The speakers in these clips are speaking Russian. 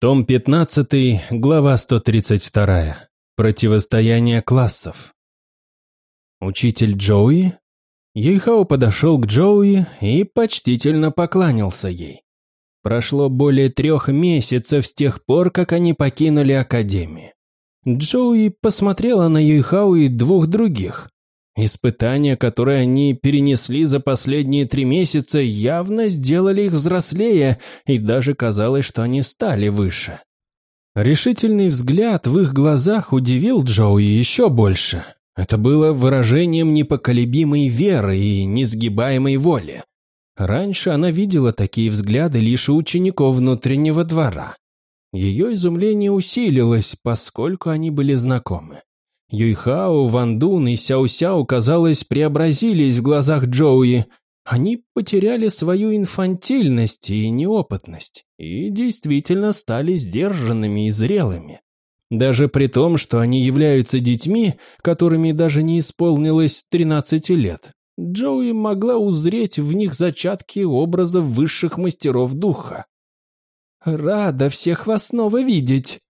Том 15, глава 132. Противостояние классов. Учитель Джоуи? Юйхао подошел к Джоуи и почтительно поклонился ей. Прошло более трех месяцев с тех пор, как они покинули Академию. Джоуи посмотрела на Юйхао и двух других. Испытания, которые они перенесли за последние три месяца, явно сделали их взрослее, и даже казалось, что они стали выше. Решительный взгляд в их глазах удивил Джоуи еще больше. Это было выражением непоколебимой веры и несгибаемой воли. Раньше она видела такие взгляды лишь у учеников внутреннего двора. Ее изумление усилилось, поскольку они были знакомы. Юйхао, Вандун и Сяо-Сяо, казалось, преобразились в глазах Джоуи. Они потеряли свою инфантильность и неопытность, и действительно стали сдержанными и зрелыми. Даже при том, что они являются детьми, которыми даже не исполнилось 13 лет, Джоуи могла узреть в них зачатки образов высших мастеров духа. «Рада всех вас снова видеть!»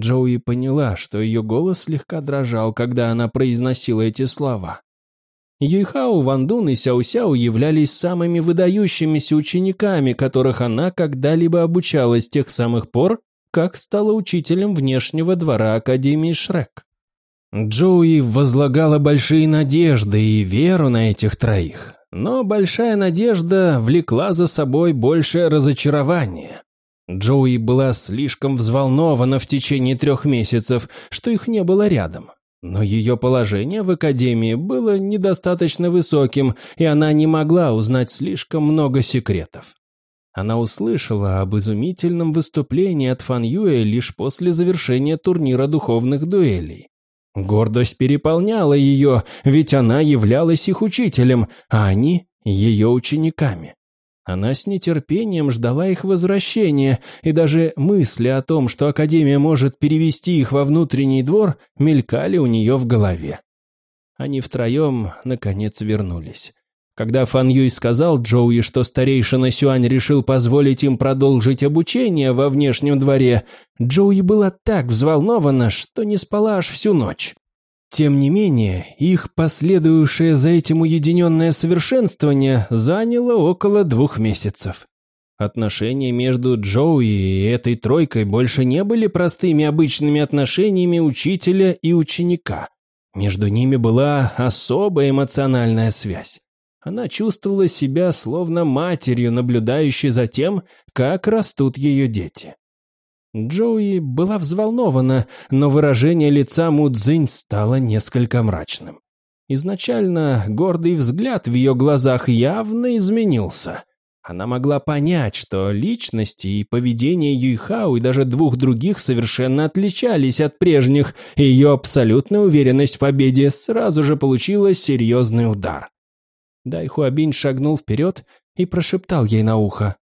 Джоуи поняла, что ее голос слегка дрожал, когда она произносила эти слова. Юйхао, Вандун и Сяо-Сяо являлись самыми выдающимися учениками, которых она когда-либо обучала с тех самых пор, как стала учителем внешнего двора Академии Шрек. Джоуи возлагала большие надежды и веру на этих троих, но большая надежда влекла за собой большее разочарование. Джоуи была слишком взволнована в течение трех месяцев, что их не было рядом. Но ее положение в академии было недостаточно высоким, и она не могла узнать слишком много секретов. Она услышала об изумительном выступлении от Фан Юэ лишь после завершения турнира духовных дуэлей. Гордость переполняла ее, ведь она являлась их учителем, а они – ее учениками. Она с нетерпением ждала их возвращения, и даже мысли о том, что Академия может перевести их во внутренний двор, мелькали у нее в голове. Они втроем, наконец, вернулись. Когда Фан Юй сказал Джоуи, что старейшина Сюань решил позволить им продолжить обучение во внешнем дворе, Джоуи была так взволнована, что не спала аж всю ночь. Тем не менее, их последующее за этим уединенное совершенствование заняло около двух месяцев. Отношения между Джоуи и этой тройкой больше не были простыми обычными отношениями учителя и ученика. Между ними была особая эмоциональная связь. Она чувствовала себя словно матерью, наблюдающей за тем, как растут ее дети. Джоуи была взволнована, но выражение лица Мудзинь стало несколько мрачным. Изначально гордый взгляд в ее глазах явно изменился. Она могла понять, что личности и поведение Юйхао и даже двух других совершенно отличались от прежних, и ее абсолютная уверенность в победе сразу же получила серьезный удар. Дайхуабинь шагнул вперед и прошептал ей на ухо.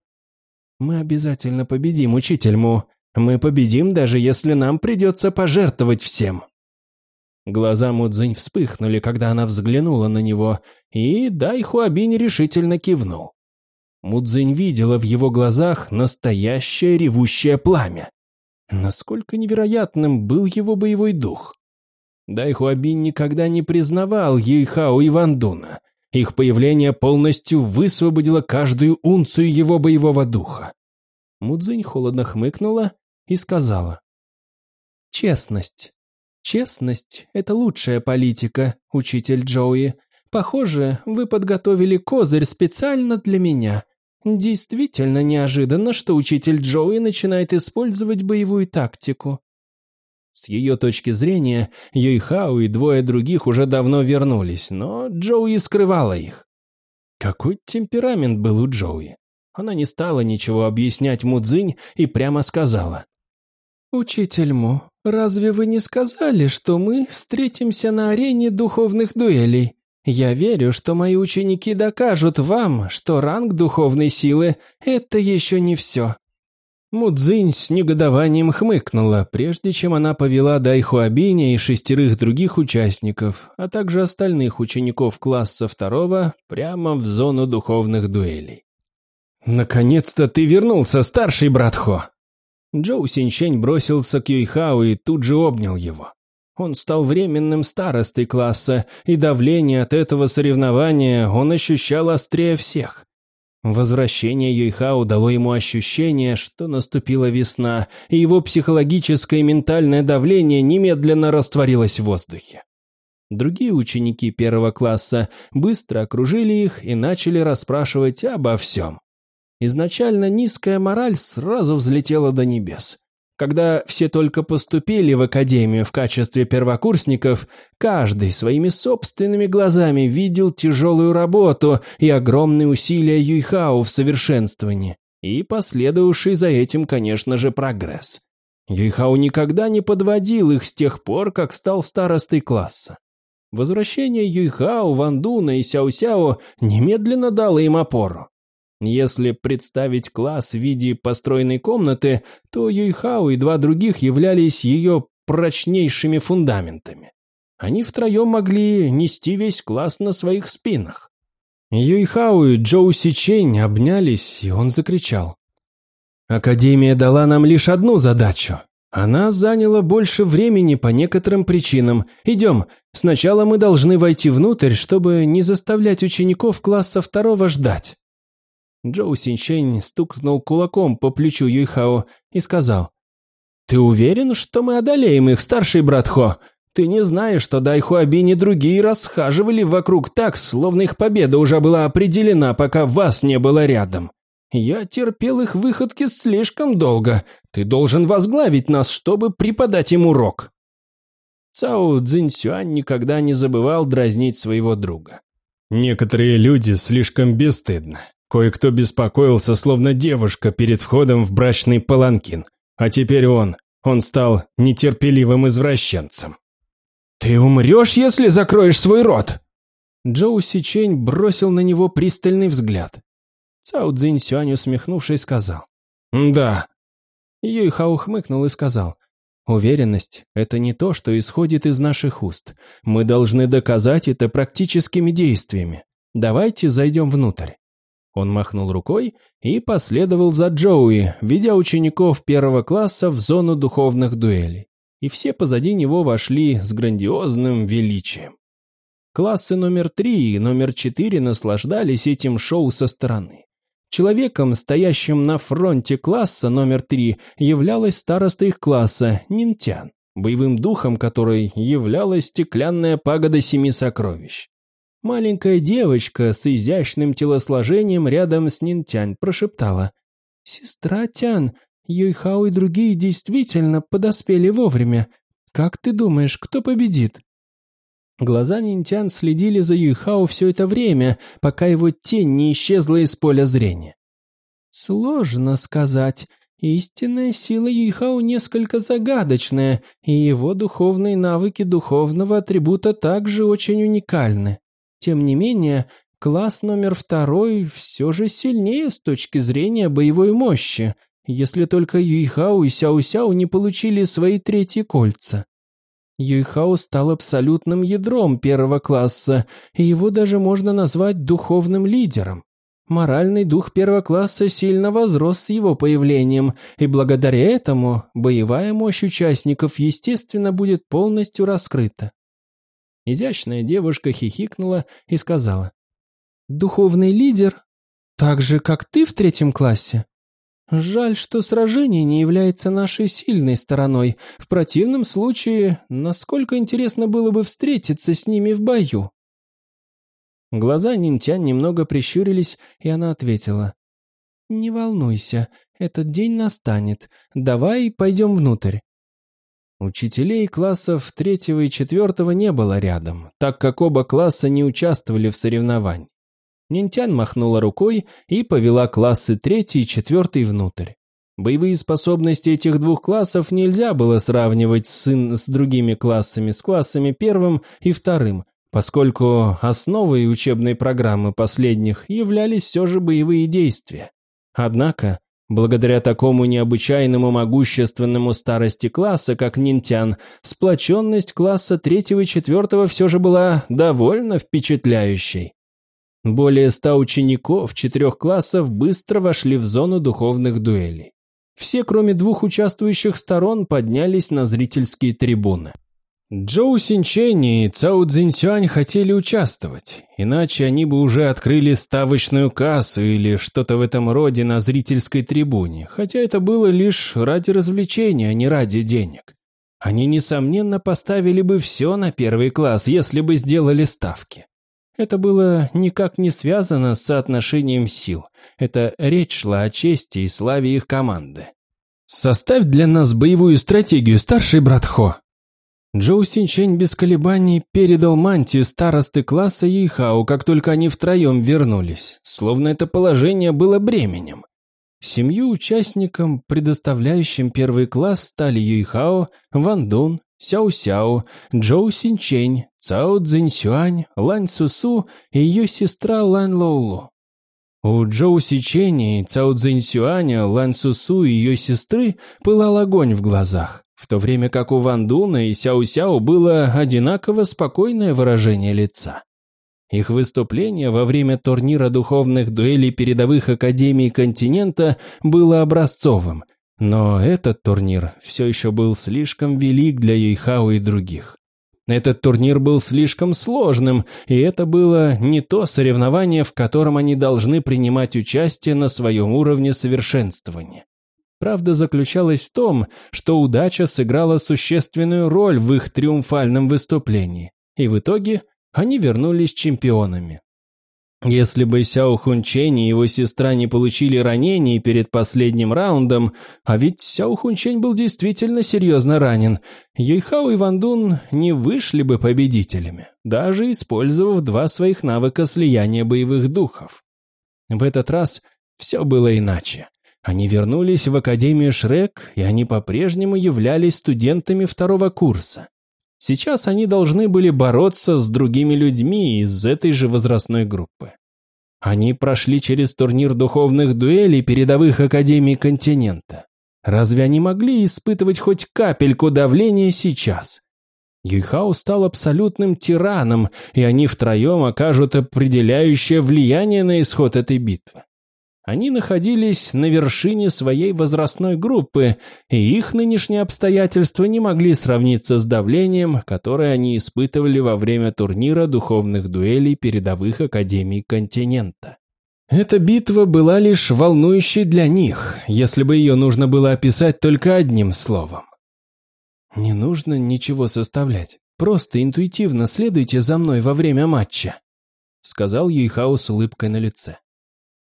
«Мы обязательно победим, учитель Му. Мы победим, даже если нам придется пожертвовать всем». Глаза Мудзинь вспыхнули, когда она взглянула на него, и Дай Хуабинь решительно кивнул. Мудзинь видела в его глазах настоящее ревущее пламя. Насколько невероятным был его боевой дух. Дай Хуабинь никогда не признавал Ейхао и Вандуна. Их появление полностью высвободило каждую унцию его боевого духа. Мудзинь холодно хмыкнула и сказала. «Честность. Честность – это лучшая политика, учитель Джоуи. Похоже, вы подготовили козырь специально для меня. Действительно неожиданно, что учитель Джоуи начинает использовать боевую тактику». С ее точки зрения, Юйхао и двое других уже давно вернулись, но Джоуи скрывала их. Какой темперамент был у Джоуи? Она не стала ничего объяснять Мудзинь и прямо сказала. «Учитель Му, разве вы не сказали, что мы встретимся на арене духовных дуэлей? Я верю, что мои ученики докажут вам, что ранг духовной силы – это еще не все». Мудзинь с негодованием хмыкнула, прежде чем она повела Дайхуабиня и шестерых других участников, а также остальных учеников класса второго прямо в зону духовных дуэлей. «Наконец-то ты вернулся, старший брат Хо!» Джоу Синьчень бросился к Юйхао и тут же обнял его. Он стал временным старостой класса, и давление от этого соревнования он ощущал острее всех. Возвращение Юйхао дало ему ощущение, что наступила весна, и его психологическое и ментальное давление немедленно растворилось в воздухе. Другие ученики первого класса быстро окружили их и начали расспрашивать обо всем. Изначально низкая мораль сразу взлетела до небес. Когда все только поступили в академию в качестве первокурсников, каждый своими собственными глазами видел тяжелую работу и огромные усилия Юйхао в совершенствовании, и последовавший за этим, конечно же, прогресс. Юйхао никогда не подводил их с тех пор, как стал старостой класса. Возвращение Юйхао, Вандуна и Сяо-Сяо немедленно дало им опору. Если представить класс в виде построенной комнаты, то Юйхао и два других являлись ее прочнейшими фундаментами. Они втроем могли нести весь класс на своих спинах. Юйхао и Джоу Сичень обнялись, и он закричал. «Академия дала нам лишь одну задачу. Она заняла больше времени по некоторым причинам. Идем, сначала мы должны войти внутрь, чтобы не заставлять учеников класса второго ждать». Джоу Синьчэнь стукнул кулаком по плечу Юйхао и сказал, «Ты уверен, что мы одолеем их, старший брат Хо? Ты не знаешь, что Дайхуабинь и другие расхаживали вокруг так, словно их победа уже была определена, пока вас не было рядом. Я терпел их выходки слишком долго. Ты должен возглавить нас, чтобы преподать им урок». Цао Цзиньсюань никогда не забывал дразнить своего друга. «Некоторые люди слишком бесстыдны. Кое-кто беспокоился, словно девушка перед входом в брачный паланкин. А теперь он, он стал нетерпеливым извращенцем. «Ты умрешь, если закроешь свой рот!» Джоу Сичень бросил на него пристальный взгляд. Цао Цзинь Сюань, усмехнувшись, сказал. «Да». Юйхао хмыкнул и сказал. «Уверенность – это не то, что исходит из наших уст. Мы должны доказать это практическими действиями. Давайте зайдем внутрь». Он махнул рукой и последовал за Джоуи, ведя учеников первого класса в зону духовных дуэлей. И все позади него вошли с грандиозным величием. Классы номер три и номер четыре наслаждались этим шоу со стороны. Человеком, стоящим на фронте класса номер три, являлась староста их класса Нинтян, боевым духом которой являлась стеклянная пагода семи сокровищ. Маленькая девочка с изящным телосложением рядом с Нинтянь прошептала. «Сестра Тян, Юйхао и другие действительно подоспели вовремя. Как ты думаешь, кто победит?» Глаза Нинтян следили за Юйхао все это время, пока его тень не исчезла из поля зрения. «Сложно сказать. Истинная сила Юйхао несколько загадочная, и его духовные навыки духовного атрибута также очень уникальны. Тем не менее, класс номер второй все же сильнее с точки зрения боевой мощи, если только Юйхао и Сяо-Сяо не получили свои третьи кольца. Юйхао стал абсолютным ядром первого класса, и его даже можно назвать духовным лидером. Моральный дух первого класса сильно возрос с его появлением, и благодаря этому боевая мощь участников, естественно, будет полностью раскрыта. Изящная девушка хихикнула и сказала. «Духовный лидер? Так же, как ты в третьем классе? Жаль, что сражение не является нашей сильной стороной. В противном случае, насколько интересно было бы встретиться с ними в бою». Глаза Нинтян немного прищурились, и она ответила. «Не волнуйся, этот день настанет. Давай пойдем внутрь». Учителей классов третьего и четвертого не было рядом, так как оба класса не участвовали в соревновании. Нинтян махнула рукой и повела классы третий и четвертый внутрь. Боевые способности этих двух классов нельзя было сравнивать с, с другими классами, с классами первым и вторым, поскольку основой учебной программы последних являлись все же боевые действия. Однако Благодаря такому необычайному могущественному старости класса, как Нинтян, сплоченность класса третьего и четвертого все же была довольно впечатляющей. Более ста учеников четырех классов быстро вошли в зону духовных дуэлей. Все, кроме двух участвующих сторон, поднялись на зрительские трибуны. Джоу Синчэнь и Цао Цзиньсюань хотели участвовать, иначе они бы уже открыли ставочную кассу или что-то в этом роде на зрительской трибуне, хотя это было лишь ради развлечения, а не ради денег. Они, несомненно, поставили бы все на первый класс, если бы сделали ставки. Это было никак не связано с соотношением сил. Это речь шла о чести и славе их команды. «Составь для нас боевую стратегию, старший брат Хо», Джоу Синчень без колебаний передал мантию старосты класса Ейхау, как только они втроем вернулись, словно это положение было бременем. Семью участникам, предоставляющим первый класс, стали Юйхао, Ван Дун, Сяо Сяо, Джоу Синчень, Цао Цзиньсюань, Лань Сусу и ее сестра Лань Лоулу. У Джоу Сичени Цао Цзиньсюаня, Лань Сусу и ее сестры пылал огонь в глазах в то время как у Ван Дуна и Сяо Сяо было одинаково спокойное выражение лица. Их выступление во время турнира духовных дуэлей передовых академий континента было образцовым, но этот турнир все еще был слишком велик для Юйхао и других. Этот турнир был слишком сложным, и это было не то соревнование, в котором они должны принимать участие на своем уровне совершенствования. Правда заключалась в том, что удача сыграла существенную роль в их триумфальном выступлении, и в итоге они вернулись чемпионами. Если бы Сяо Хунчень и его сестра не получили ранений перед последним раундом, а ведь Сяо Хунчень был действительно серьезно ранен, Юйхао и Ван Дун не вышли бы победителями, даже использовав два своих навыка слияния боевых духов. В этот раз все было иначе. Они вернулись в Академию Шрек, и они по-прежнему являлись студентами второго курса. Сейчас они должны были бороться с другими людьми из этой же возрастной группы. Они прошли через турнир духовных дуэлей передовых Академий континента. Разве они могли испытывать хоть капельку давления сейчас? Юйхао стал абсолютным тираном, и они втроем окажут определяющее влияние на исход этой битвы. Они находились на вершине своей возрастной группы, и их нынешние обстоятельства не могли сравниться с давлением, которое они испытывали во время турнира духовных дуэлей передовых академий континента. Эта битва была лишь волнующей для них, если бы ее нужно было описать только одним словом. «Не нужно ничего составлять, просто интуитивно следуйте за мной во время матча», сказал Юйхао с улыбкой на лице.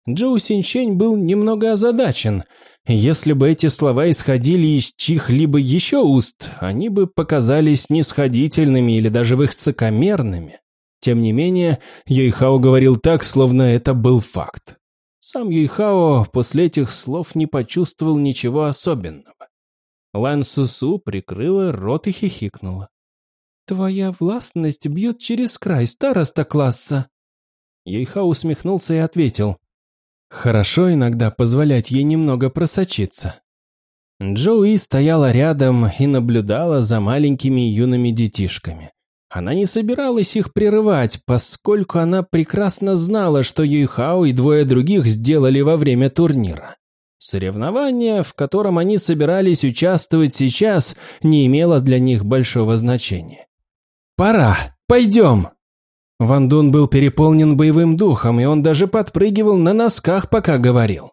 Джоу Синчень был немного озадачен. Если бы эти слова исходили из чьих-либо еще уст, они бы показались нисходительными или даже высокомерными. Тем не менее, Юйхао говорил так, словно это был факт. Сам Юйхао после этих слов не почувствовал ничего особенного. Лан Сусу прикрыла рот и хихикнула. «Твоя властность бьет через край староста класса». Юйхао усмехнулся и ответил. Хорошо иногда позволять ей немного просочиться. Джоуи стояла рядом и наблюдала за маленькими юными детишками. Она не собиралась их прерывать, поскольку она прекрасно знала, что Юйхао и двое других сделали во время турнира. Соревнование, в котором они собирались участвовать сейчас, не имело для них большого значения. «Пора! Пойдем!» Ван Дун был переполнен боевым духом, и он даже подпрыгивал на носках, пока говорил.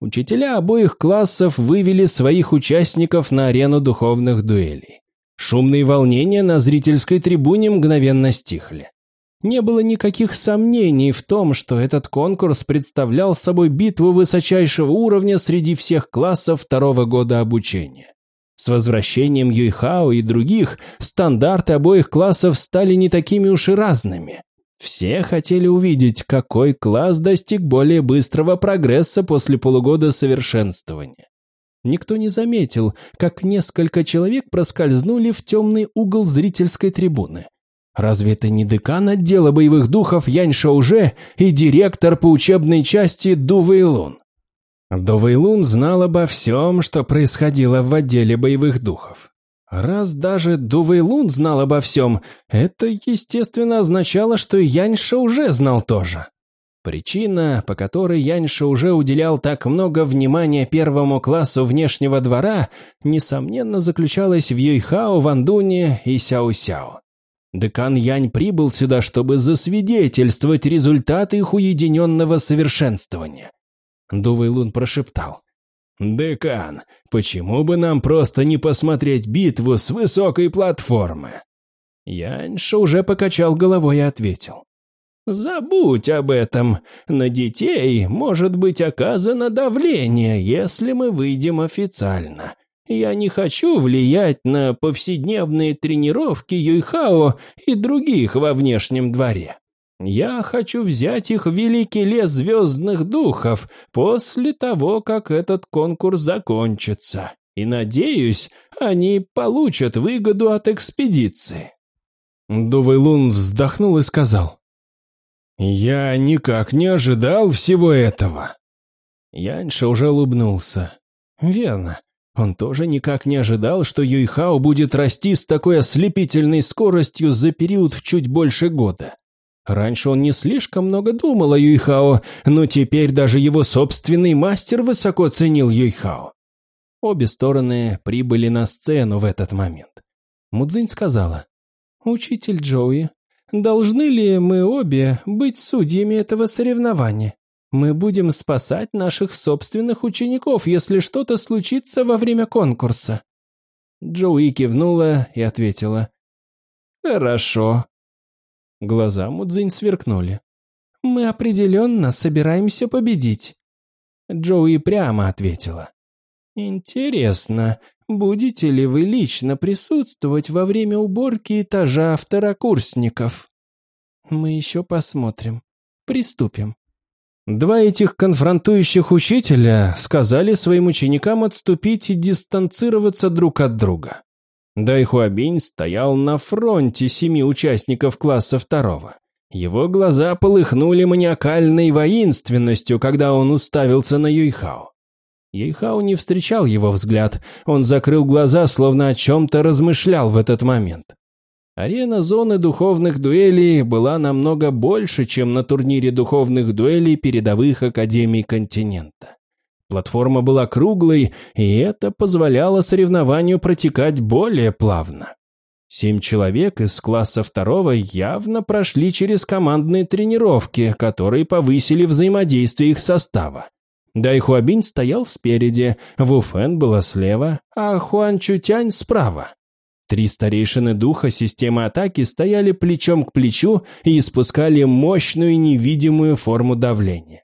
Учителя обоих классов вывели своих участников на арену духовных дуэлей. Шумные волнения на зрительской трибуне мгновенно стихли. Не было никаких сомнений в том, что этот конкурс представлял собой битву высочайшего уровня среди всех классов второго года обучения. С возвращением Юйхао и других стандарты обоих классов стали не такими уж и разными. Все хотели увидеть, какой класс достиг более быстрого прогресса после полугода совершенствования. Никто не заметил, как несколько человек проскользнули в темный угол зрительской трибуны. Разве это не декан отдела боевых духов Янь Шауже и директор по учебной части Ду Вэйлун? Довейлун знал обо всем, что происходило в отделе боевых духов. Раз даже Дувейлун знал обо всем, это, естественно, означало, что Яньша уже знал тоже. Причина, по которой Яньша уже уделял так много внимания первому классу внешнего двора, несомненно заключалась в Юйхао, Вандуне и Сяо-Сяо. Декан Янь прибыл сюда, чтобы засвидетельствовать результаты их уединенного совершенствования. Дувэй Лун прошептал. «Декан, почему бы нам просто не посмотреть битву с высокой платформы?» Яньша уже покачал головой и ответил. Забудь об этом. На детей может быть оказано давление, если мы выйдем официально. Я не хочу влиять на повседневные тренировки Юйхао и других во внешнем дворе. Я хочу взять их в великий лес звездных духов после того, как этот конкурс закончится. И надеюсь, они получат выгоду от экспедиции. Дувайлун вздохнул и сказал. «Я никак не ожидал всего этого». Яньша уже улыбнулся. «Верно. Он тоже никак не ожидал, что Юйхао будет расти с такой ослепительной скоростью за период в чуть больше года. Раньше он не слишком много думал о Юйхао, но теперь даже его собственный мастер высоко ценил Юйхао. Обе стороны прибыли на сцену в этот момент. Мудзинь сказала, «Учитель Джоуи, Должны ли мы обе быть судьями этого соревнования? Мы будем спасать наших собственных учеников, если что-то случится во время конкурса. Джоуи кивнула и ответила. Хорошо. Глаза Мудзинь сверкнули. Мы определенно собираемся победить. Джоуи прямо ответила. Интересно, Будете ли вы лично присутствовать во время уборки этажа второкурсников? Мы еще посмотрим. Приступим. Два этих конфронтующих учителя сказали своим ученикам отступить и дистанцироваться друг от друга. Дайхуабинь стоял на фронте семи участников класса второго. Его глаза полыхнули маниакальной воинственностью, когда он уставился на Юйхао. Ейхау не встречал его взгляд, он закрыл глаза, словно о чем-то размышлял в этот момент. Арена зоны духовных дуэлей была намного больше, чем на турнире духовных дуэлей передовых академий континента. Платформа была круглой, и это позволяло соревнованию протекать более плавно. Семь человек из класса второго явно прошли через командные тренировки, которые повысили взаимодействие их состава. Дайхуабинь стоял спереди, Вуфен была слева, а Хуан Чутянь справа. Три старейшины духа системы атаки стояли плечом к плечу и испускали мощную невидимую форму давления.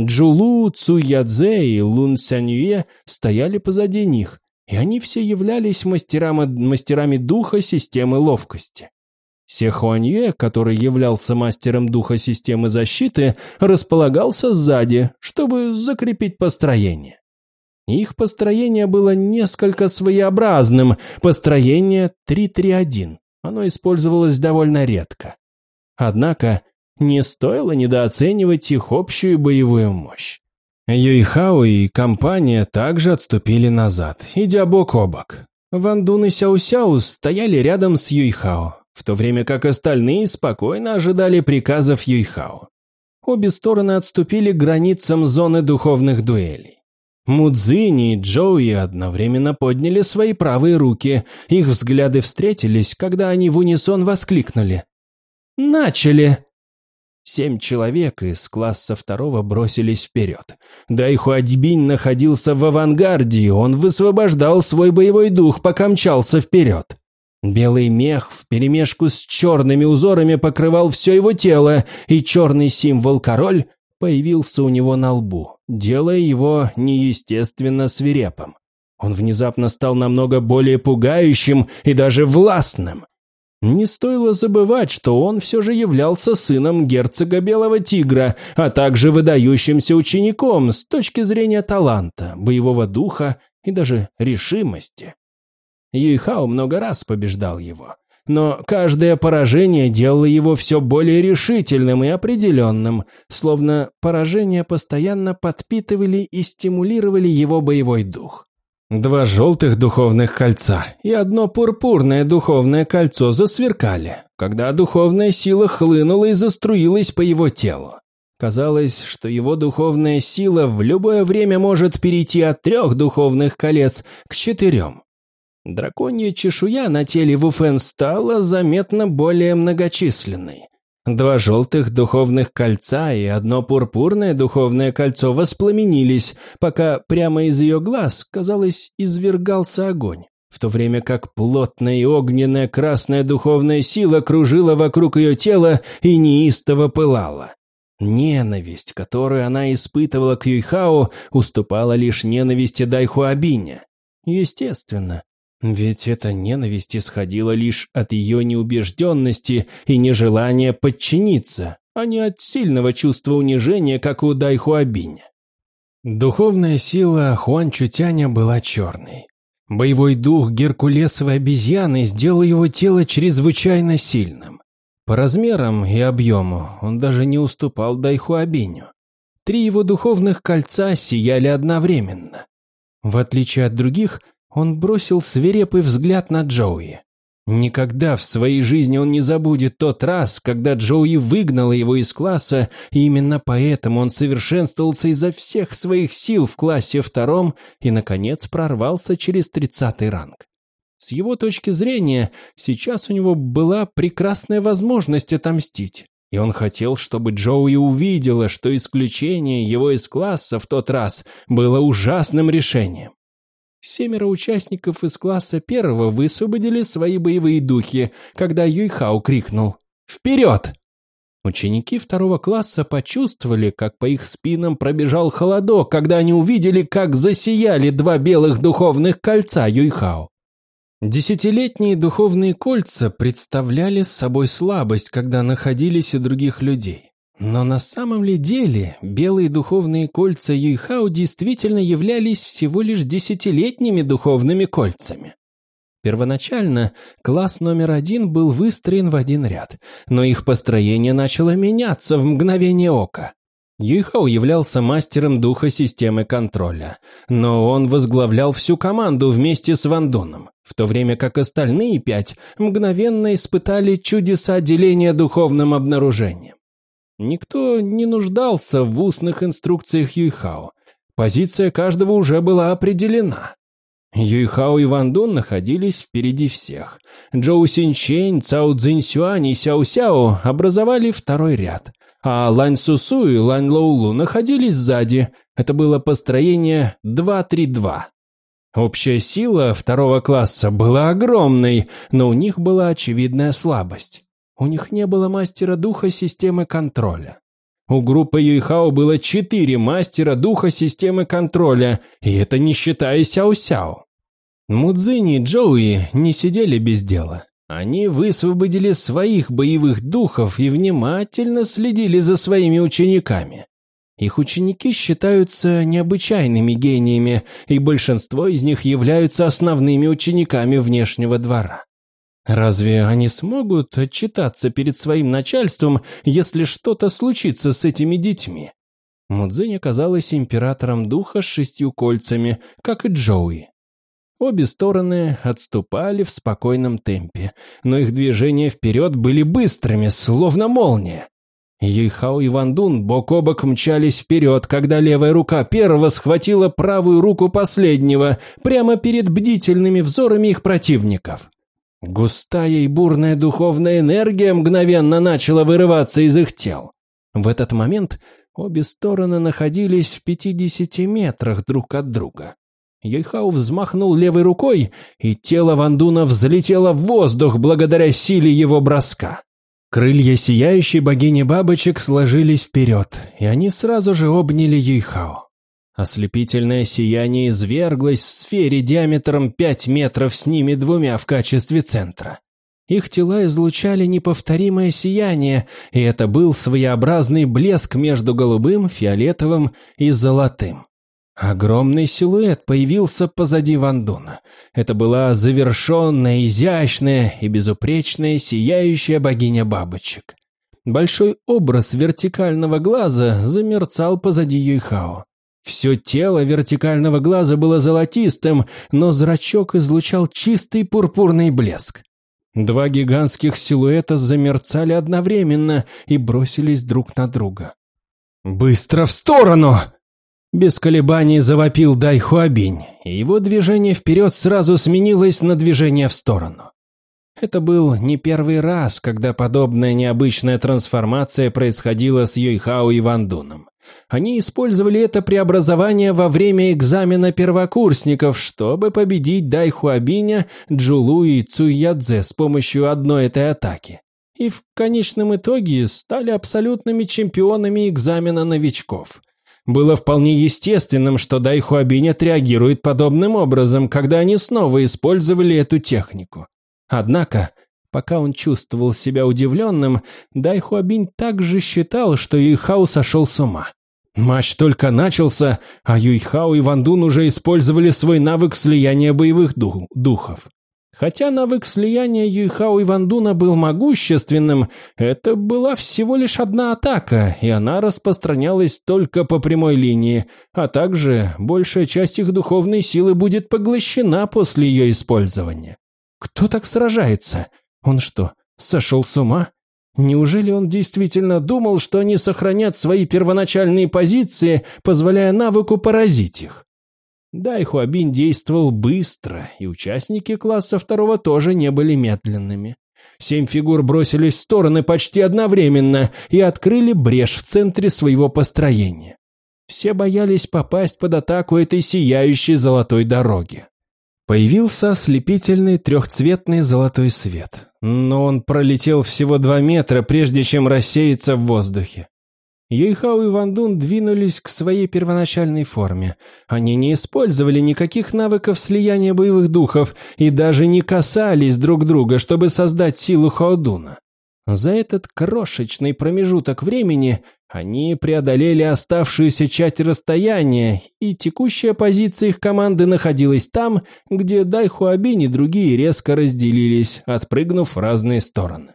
Джулу, Цуядзе и Лун Сяньюе стояли позади них, и они все являлись мастерами, мастерами духа системы ловкости. Сехуанье, который являлся мастером духа системы защиты, располагался сзади, чтобы закрепить построение. Их построение было несколько своеобразным, построение 331. Оно использовалось довольно редко. Однако не стоило недооценивать их общую боевую мощь. Юйхао и компания также отступили назад, идя бок о бок. Ван Дун и Сяо Сяо стояли рядом с Юйхао, в то время как остальные спокойно ожидали приказов Юйхао. Обе стороны отступили к границам зоны духовных дуэлей. Мудзини и Джоуи одновременно подняли свои правые руки, их взгляды встретились, когда они в унисон воскликнули. «Начали!» Семь человек из класса второго бросились вперед. Дайхуадьбинь находился в авангарде, он высвобождал свой боевой дух, пока мчался вперед. Белый мех вперемешку с черными узорами покрывал все его тело, и черный символ «король» появился у него на лбу, делая его неестественно свирепым. Он внезапно стал намного более пугающим и даже властным. Не стоило забывать, что он все же являлся сыном герцога Белого Тигра, а также выдающимся учеником с точки зрения таланта, боевого духа и даже решимости. Юйхао много раз побеждал его. Но каждое поражение делало его все более решительным и определенным, словно поражения постоянно подпитывали и стимулировали его боевой дух. Два желтых духовных кольца и одно пурпурное духовное кольцо засверкали, когда духовная сила хлынула и заструилась по его телу. Казалось, что его духовная сила в любое время может перейти от трех духовных колец к четырем. Драконья чешуя на теле Вуфен стала заметно более многочисленной. Два желтых духовных кольца и одно пурпурное духовное кольцо воспламенились, пока прямо из ее глаз, казалось, извергался огонь, в то время как плотная и огненная красная духовная сила кружила вокруг ее тела и неистово пылала. Ненависть, которую она испытывала к Юйхао, уступала лишь ненависти Дайхуабиня. Естественно, ведь эта ненависть исходила лишь от ее неубежденности и нежелания подчиниться, а не от сильного чувства унижения, как у Дайхуабиня. Духовная сила Хуан Чутяня была черной. Боевой дух геркулесовой обезьяны сделал его тело чрезвычайно сильным. По размерам и объему он даже не уступал Дайхуабиню. Три его духовных кольца сияли одновременно. В отличие от других, он бросил свирепый взгляд на Джоуи. Никогда в своей жизни он не забудет тот раз, когда Джоуи выгнала его из класса, и именно поэтому он совершенствовался изо всех своих сил в классе втором и, наконец, прорвался через тридцатый ранг. С его точки зрения, сейчас у него была прекрасная возможность отомстить. И он хотел, чтобы Джоуи увидела, что исключение его из класса в тот раз было ужасным решением. Семеро участников из класса первого высвободили свои боевые духи, когда Юйхао крикнул «Вперед!». Ученики второго класса почувствовали, как по их спинам пробежал холодок, когда они увидели, как засияли два белых духовных кольца Юйхао. Десятилетние духовные кольца представляли собой слабость, когда находились у других людей. Но на самом ли деле белые духовные кольца Юйхао действительно являлись всего лишь десятилетними духовными кольцами? Первоначально класс номер один был выстроен в один ряд, но их построение начало меняться в мгновение ока. Юйхао являлся мастером духа системы контроля, но он возглавлял всю команду вместе с Вандоном, в то время как остальные пять мгновенно испытали чудеса деления духовным обнаружением. Никто не нуждался в устных инструкциях Юйхао. Позиция каждого уже была определена. Юйхао и Ван Дун находились впереди всех. Джоу Синчень, Цао Цзиньсюань и Сяо Сяо образовали второй ряд, а Лань Сусу и Лань Лоулу находились сзади. Это было построение 2-3-2. Общая сила второго класса была огромной, но у них была очевидная слабость. У них не было мастера духа системы контроля. У группы Юйхао было четыре мастера духа системы контроля, и это не считая Сяо-Сяо. Мудзини и Джоуи не сидели без дела. Они высвободили своих боевых духов и внимательно следили за своими учениками. Их ученики считаются необычайными гениями, и большинство из них являются основными учениками внешнего двора. Разве они смогут отчитаться перед своим начальством, если что-то случится с этими детьми? Мудзинь оказалась императором духа с шестью кольцами, как и Джоуи. Обе стороны отступали в спокойном темпе, но их движения вперед были быстрыми, словно молния. Юйхао и Ван Дун бок о бок мчались вперед, когда левая рука первого схватила правую руку последнего прямо перед бдительными взорами их противников. Густая и бурная духовная энергия мгновенно начала вырываться из их тел. В этот момент обе стороны находились в 50 метрах друг от друга. Йойхау взмахнул левой рукой, и тело Вандуна взлетело в воздух благодаря силе его броска. Крылья сияющей богини бабочек сложились вперед, и они сразу же обняли Юйхао. Ослепительное сияние изверглось в сфере диаметром 5 метров с ними двумя в качестве центра. Их тела излучали неповторимое сияние, и это был своеобразный блеск между голубым, фиолетовым и золотым. Огромный силуэт появился позади Вандуна. Это была завершенная, изящная и безупречная сияющая богиня бабочек. Большой образ вертикального глаза замерцал позади Юйхао. Все тело вертикального глаза было золотистым, но зрачок излучал чистый пурпурный блеск. Два гигантских силуэта замерцали одновременно и бросились друг на друга. «Быстро в сторону!» Без колебаний завопил Дай Хуабинь, и его движение вперед сразу сменилось на движение в сторону. Это был не первый раз, когда подобная необычная трансформация происходила с Юйхао и Вандуном. Они использовали это преобразование во время экзамена первокурсников, чтобы победить Дай Хуабиня, Джулу и Цуядзе с помощью одной этой атаки. И в конечном итоге стали абсолютными чемпионами экзамена новичков – было вполне естественным, что Дай Хуабинь отреагирует подобным образом, когда они снова использовали эту технику. Однако, пока он чувствовал себя удивленным, Дай Хуабинь также считал, что Юйхао сошел с ума. Матч только начался, а Юйхао и Вандун уже использовали свой навык слияния боевых дух духов. Хотя навык слияния Юйхао и Вандуна был могущественным, это была всего лишь одна атака, и она распространялась только по прямой линии, а также большая часть их духовной силы будет поглощена после ее использования. Кто так сражается? Он что, сошел с ума? Неужели он действительно думал, что они сохранят свои первоначальные позиции, позволяя навыку поразить их? Дай Хуабин действовал быстро, и участники класса второго тоже не были медленными. Семь фигур бросились в стороны почти одновременно и открыли брешь в центре своего построения. Все боялись попасть под атаку этой сияющей золотой дороги. Появился ослепительный трехцветный золотой свет, но он пролетел всего два метра, прежде чем рассеяться в воздухе. Юйхао и Вандун двинулись к своей первоначальной форме. Они не использовали никаких навыков слияния боевых духов и даже не касались друг друга, чтобы создать силу Хаодуна. За этот крошечный промежуток времени они преодолели оставшуюся часть расстояния, и текущая позиция их команды находилась там, где Дайхуабинь и другие резко разделились, отпрыгнув в разные стороны.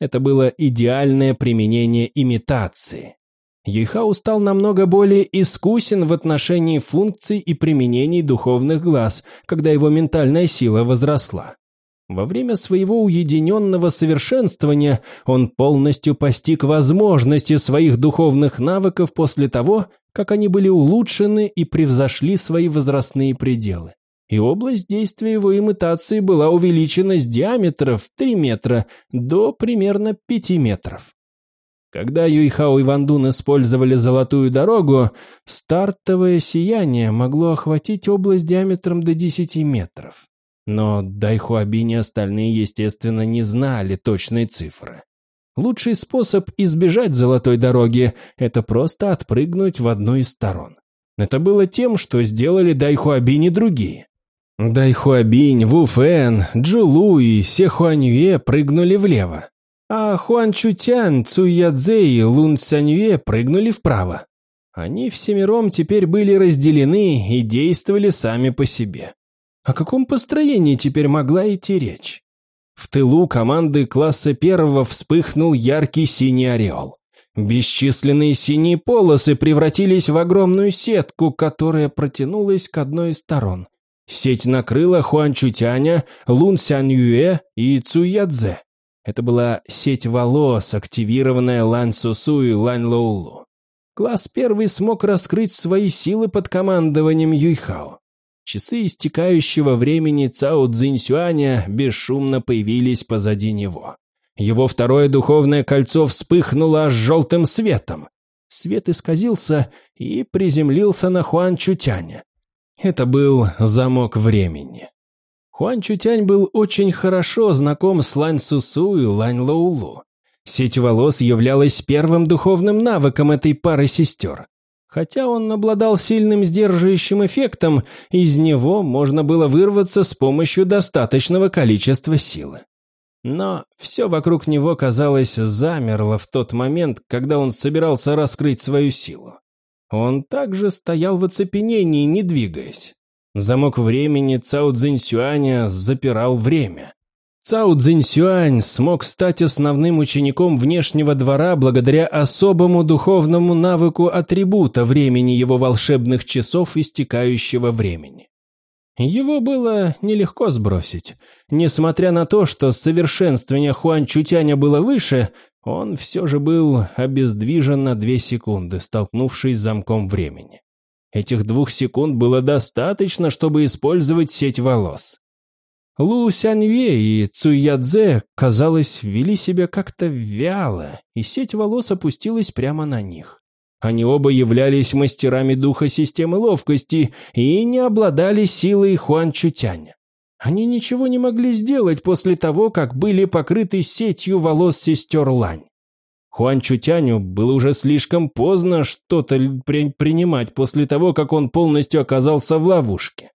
Это было идеальное применение имитации. Ейхау стал намного более искусен в отношении функций и применений духовных глаз, когда его ментальная сила возросла. Во время своего уединенного совершенствования он полностью постиг возможности своих духовных навыков после того, как они были улучшены и превзошли свои возрастные пределы. И область действия его имитации была увеличена с диаметра в 3 метра до примерно 5 метров. Когда Юйхао и Вандун использовали золотую дорогу, стартовое сияние могло охватить область диаметром до 10 метров. Но Дайхуабинь и остальные, естественно, не знали точной цифры. Лучший способ избежать золотой дороги – это просто отпрыгнуть в одну из сторон. Это было тем, что сделали Дайхуабинь и другие. Дайхуабинь, Вуфэн, Джулу и Сехуаньюе прыгнули влево а Хуан Чутян, Цуядзе и Лун Сяньюэ прыгнули вправо. Они всемиром теперь были разделены и действовали сами по себе. О каком построении теперь могла идти речь? В тылу команды класса первого вспыхнул яркий синий ореол. Бесчисленные синие полосы превратились в огромную сетку, которая протянулась к одной из сторон. Сеть накрыла Хуан Чутяня, Лун Сяньюэ и Цуядзе. Это была сеть волос, активированная Лань Сусу и Лань Лоулу. Класс первый смог раскрыть свои силы под командованием Юйхао. Часы истекающего времени Цао Цзиньсюаня бесшумно появились позади него. Его второе духовное кольцо вспыхнуло желтым светом. Свет исказился и приземлился на Хуан Чутяня. Это был замок времени. Хуан Чутянь был очень хорошо знаком с Лань Сусу и Лань Лоулу. Сеть волос являлась первым духовным навыком этой пары сестер. Хотя он обладал сильным сдерживающим эффектом, из него можно было вырваться с помощью достаточного количества силы. Но все вокруг него, казалось, замерло в тот момент, когда он собирался раскрыть свою силу. Он также стоял в оцепенении, не двигаясь. Замок времени Цао Цзиньсюаня запирал время. Цао Цзиньсюань смог стать основным учеником внешнего двора благодаря особому духовному навыку атрибута времени его волшебных часов истекающего времени. Его было нелегко сбросить. Несмотря на то, что совершенствование Хуан Чутяня было выше, Он все же был обездвижен на две секунды, столкнувшись с замком времени. Этих двух секунд было достаточно, чтобы использовать сеть волос. Лу Сяньве и Цуядзе, казалось, вели себя как-то вяло, и сеть волос опустилась прямо на них. Они оба являлись мастерами духа системы ловкости и не обладали силой Хуан Чутяня. Они ничего не могли сделать после того, как были покрыты сетью волос сестер Лань. Хуан Чутяню было уже слишком поздно что-то при принимать после того, как он полностью оказался в ловушке.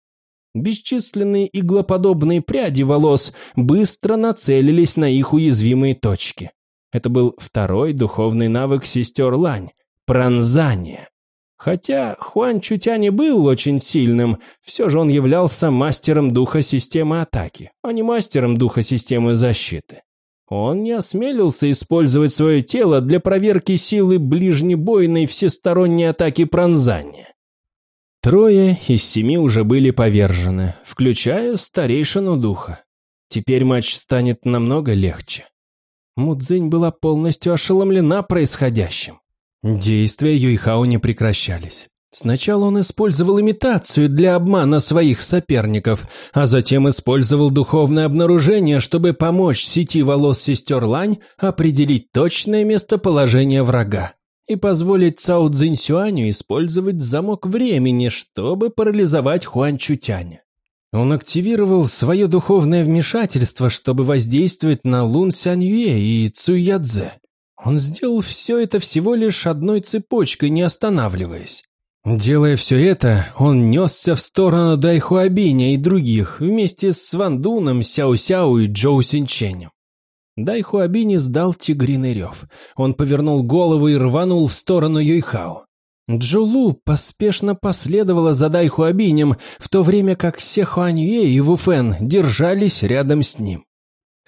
Бесчисленные иглоподобные пряди волос быстро нацелились на их уязвимые точки. Это был второй духовный навык сестер Лань – пронзание. Хотя Хуан Чутяни был очень сильным, все же он являлся мастером духа системы атаки, а не мастером духа системы защиты. Он не осмелился использовать свое тело для проверки силы ближнебойной всесторонней атаки пронзания. Трое из семи уже были повержены, включая старейшину духа. Теперь матч станет намного легче. Мудзинь была полностью ошеломлена происходящим. Действия Юйхао не прекращались. Сначала он использовал имитацию для обмана своих соперников, а затем использовал духовное обнаружение, чтобы помочь сети волос сестер Лань определить точное местоположение врага и позволить Цао Цзиньсюаню использовать замок времени, чтобы парализовать Хуан Чутяня. Он активировал свое духовное вмешательство, чтобы воздействовать на Лун Сяньюэ и Цуядзе. Он сделал все это всего лишь одной цепочкой, не останавливаясь. Делая все это, он несся в сторону Дайхуабиня и других, вместе с Вандуном, Сяо-Сяо и Джоу Синченем. Дайхуаби не сдал тигриный рев. Он повернул голову и рванул в сторону Юйхао. Джулу поспешно последовала за Дайхуабинем, в то время как Сехуанье и Вуфен держались рядом с ним.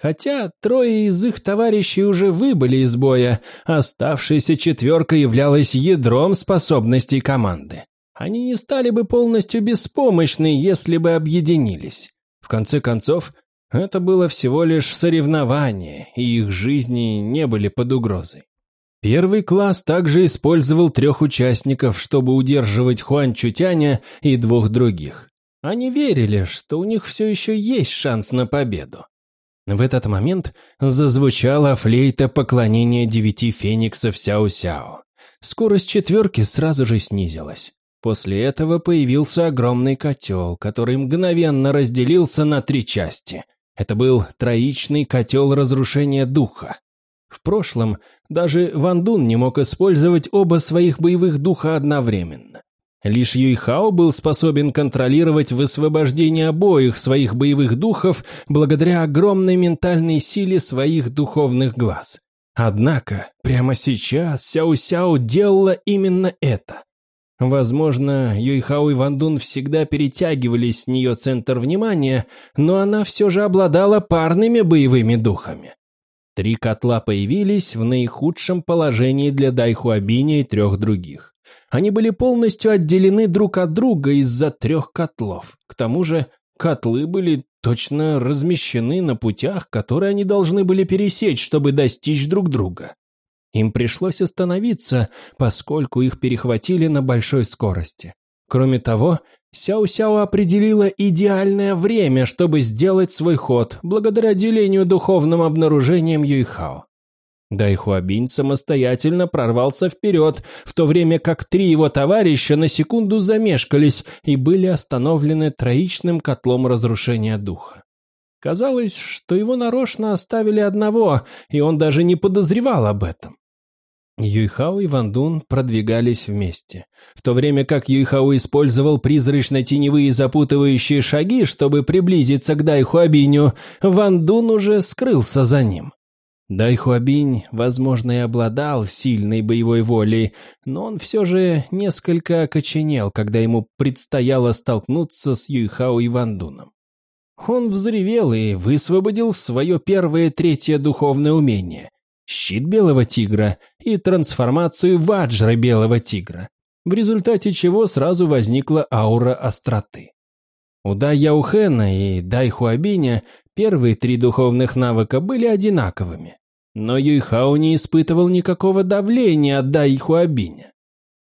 Хотя трое из их товарищей уже выбыли из боя, оставшаяся четверка являлась ядром способностей команды. Они не стали бы полностью беспомощны, если бы объединились. В конце концов, это было всего лишь соревнование, и их жизни не были под угрозой. Первый класс также использовал трех участников, чтобы удерживать Хуан Чутяня и двух других. Они верили, что у них все еще есть шанс на победу. В этот момент зазвучала флейта поклонения девяти фениксов Сяо-Сяо. Скорость четверки сразу же снизилась. После этого появился огромный котел, который мгновенно разделился на три части. Это был троичный котел разрушения духа. В прошлом даже Ван Дун не мог использовать оба своих боевых духа одновременно. Лишь Юйхао был способен контролировать высвобождение обоих своих боевых духов благодаря огромной ментальной силе своих духовных глаз. Однако, прямо сейчас Сяо-Сяо делала именно это. Возможно, Юйхао и Вандун всегда перетягивались с нее центр внимания, но она все же обладала парными боевыми духами. Три котла появились в наихудшем положении для Дайхуабиня и трех других. Они были полностью отделены друг от друга из-за трех котлов. К тому же котлы были точно размещены на путях, которые они должны были пересечь, чтобы достичь друг друга. Им пришлось остановиться, поскольку их перехватили на большой скорости. Кроме того, Сяо-Сяо определила идеальное время, чтобы сделать свой ход, благодаря делению духовным обнаружением Юйхао. Дайхуабинь самостоятельно прорвался вперед, в то время как три его товарища на секунду замешкались и были остановлены троичным котлом разрушения духа. Казалось, что его нарочно оставили одного, и он даже не подозревал об этом. Юйхао и Вандун продвигались вместе, в то время как Юйхао использовал призрачно-теневые запутывающие шаги, чтобы приблизиться к Дайхуабиню, Вандун уже скрылся за ним. Дайхуабинь, возможно, и обладал сильной боевой волей, но он все же несколько окоченел, когда ему предстояло столкнуться с Юйхао и Вандуном. Он взревел и высвободил свое первое третье духовное умение щит белого тигра и трансформацию ваджра белого тигра, в результате чего сразу возникла аура остроты. У Дай Яухена и Дай Хуабиня первые три духовных навыка были одинаковыми. Но Юйхао не испытывал никакого давления от Дай Хуабиня.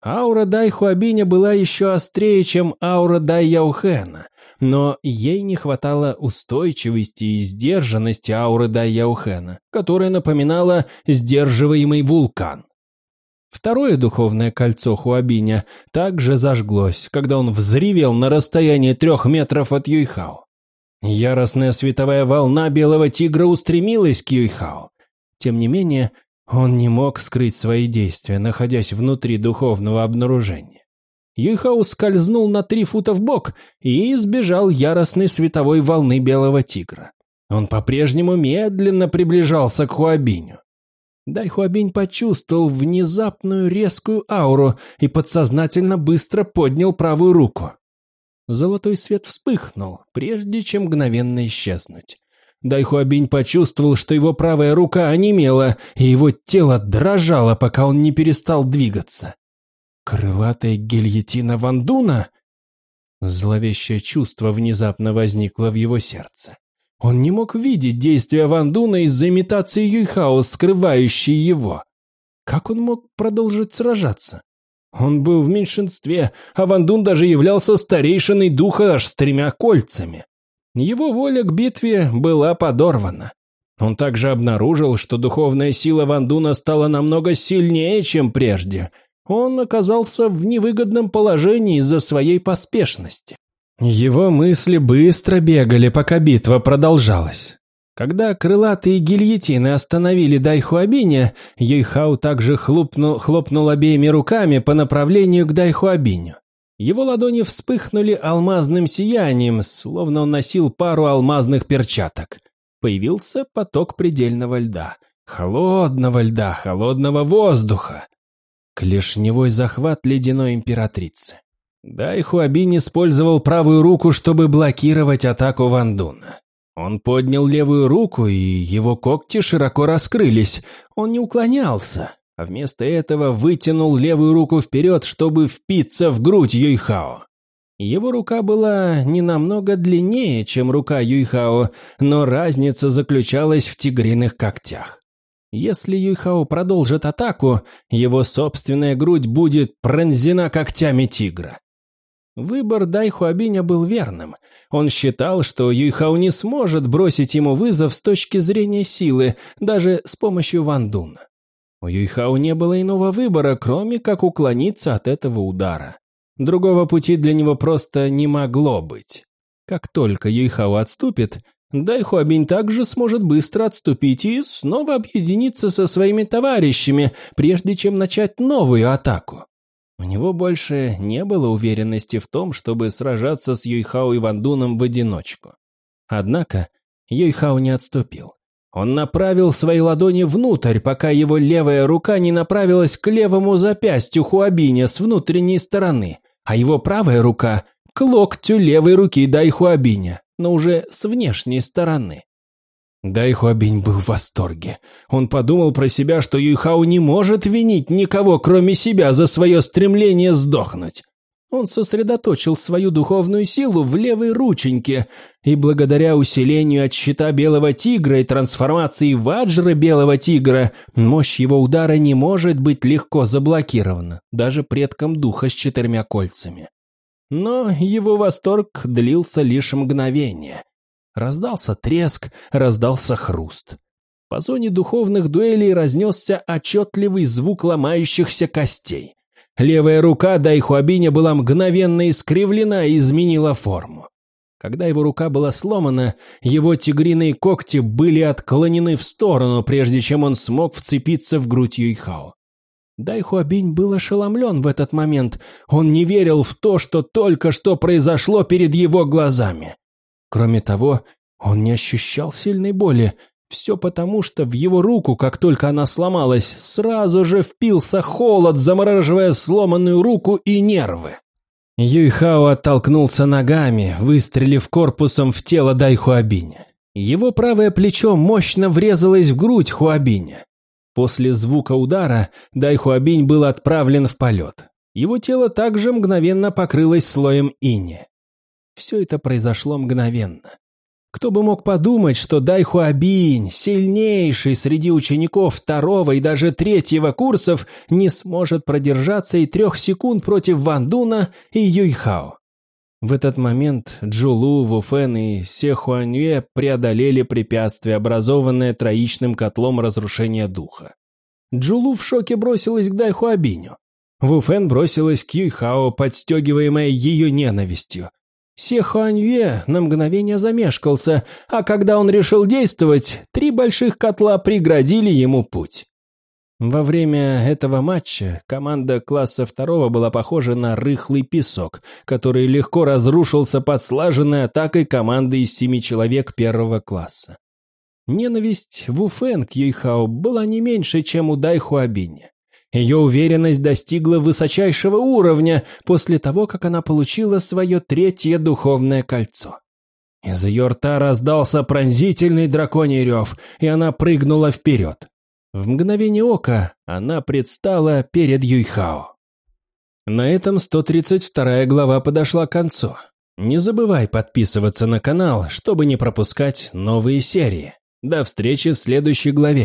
Аура Дай Хуабиня была еще острее, чем аура Дай Яухена, но ей не хватало устойчивости и сдержанности ауры Дай Яухена, которая напоминала сдерживаемый вулкан. Второе духовное кольцо Хуабиня также зажглось, когда он взревел на расстоянии трех метров от Юйхао. Яростная световая волна белого тигра устремилась к Юйхао. Тем не менее, он не мог скрыть свои действия, находясь внутри духовного обнаружения. Юйхао скользнул на три фута в бок и избежал яростной световой волны белого тигра. Он по-прежнему медленно приближался к Хуабиню. Дай Хуабинь почувствовал внезапную резкую ауру и подсознательно быстро поднял правую руку. Золотой свет вспыхнул, прежде чем мгновенно исчезнуть. Дайхуабинь почувствовал, что его правая рука онемела, и его тело дрожало, пока он не перестал двигаться. Крылатая гильотина Вандуна? Зловещее чувство внезапно возникло в его сердце. Он не мог видеть действия Вандуна из-за имитации Юйхао, скрывающей его. Как он мог продолжить сражаться? Он был в меньшинстве, а Вандун даже являлся старейшиной духа аж с тремя кольцами. Его воля к битве была подорвана. Он также обнаружил, что духовная сила Вандуна стала намного сильнее, чем прежде. Он оказался в невыгодном положении из-за своей поспешности. Его мысли быстро бегали, пока битва продолжалась. Когда крылатые гильотины остановили Дайхуабиня, Юйхау также хлопнул, хлопнул обеими руками по направлению к Дайхуабиню. Его ладони вспыхнули алмазным сиянием, словно он носил пару алмазных перчаток. Появился поток предельного льда. Холодного льда, холодного воздуха. Клешневой захват ледяной императрицы. Дайхуабинь использовал правую руку, чтобы блокировать атаку Вандуна. Он поднял левую руку, и его когти широко раскрылись. Он не уклонялся, а вместо этого вытянул левую руку вперед, чтобы впиться в грудь Юйхао. Его рука была не намного длиннее, чем рука Юйхао, но разница заключалась в тигриных когтях. Если Юйхао продолжит атаку, его собственная грудь будет пронзена когтями тигра. Выбор Дай Хуабиня был верным. Он считал, что Юйхао не сможет бросить ему вызов с точки зрения силы, даже с помощью Вандуна. У Юйхао не было иного выбора, кроме как уклониться от этого удара. Другого пути для него просто не могло быть. Как только Юйхао отступит, Дай Хуабинь также сможет быстро отступить и снова объединиться со своими товарищами, прежде чем начать новую атаку. У него больше не было уверенности в том, чтобы сражаться с Юйхао и Вандуном в одиночку. Однако Юйхао не отступил. Он направил свои ладони внутрь, пока его левая рука не направилась к левому запястью Хуабиня с внутренней стороны, а его правая рука – к локтю левой руки Дайхуабиня, но уже с внешней стороны. Дайхуабинь был в восторге. Он подумал про себя, что Юйхао не может винить никого, кроме себя, за свое стремление сдохнуть. Он сосредоточил свою духовную силу в левой рученьке, и благодаря усилению от щита Белого Тигра и трансформации Ваджры Белого Тигра, мощь его удара не может быть легко заблокирована, даже предком духа с четырьмя кольцами. Но его восторг длился лишь мгновение. Раздался треск, раздался хруст. По зоне духовных дуэлей разнесся отчетливый звук ломающихся костей. Левая рука Дайхуабиня была мгновенно искривлена и изменила форму. Когда его рука была сломана, его тигриные когти были отклонены в сторону, прежде чем он смог вцепиться в грудь Юйхао. Дайхуабинь был ошеломлен в этот момент. Он не верил в то, что только что произошло перед его глазами. Кроме того, он не ощущал сильной боли. Все потому, что в его руку, как только она сломалась, сразу же впился холод, замораживая сломанную руку и нервы. Юйхао оттолкнулся ногами, выстрелив корпусом в тело Дайхуабиня. Его правое плечо мощно врезалось в грудь Хуабиня. После звука удара Дайхуабинь был отправлен в полет. Его тело также мгновенно покрылось слоем иния. Все это произошло мгновенно. Кто бы мог подумать, что Дайхуабинь, сильнейший среди учеников второго и даже третьего курсов, не сможет продержаться и трех секунд против Вандуна и Юйхао. В этот момент Джулу, Вуфен и Сехуанье преодолели препятствие, образованное троичным котлом разрушения духа. Джулу в шоке бросилась к Дайхуабиню. Вуфен бросилась к Юйхао, подстегиваемая ее ненавистью. Сехуанье на мгновение замешкался, а когда он решил действовать, три больших котла преградили ему путь. Во время этого матча команда класса второго была похожа на рыхлый песок, который легко разрушился под слаженной атакой команды из семи человек первого класса. Ненависть Ву Фэн к Юйхао была не меньше, чем у Дайхуабиня. Ее уверенность достигла высочайшего уровня после того, как она получила свое третье духовное кольцо. Из ее рта раздался пронзительный драконий рев, и она прыгнула вперед. В мгновение ока она предстала перед Юйхао. На этом 132 глава подошла к концу. Не забывай подписываться на канал, чтобы не пропускать новые серии. До встречи в следующей главе.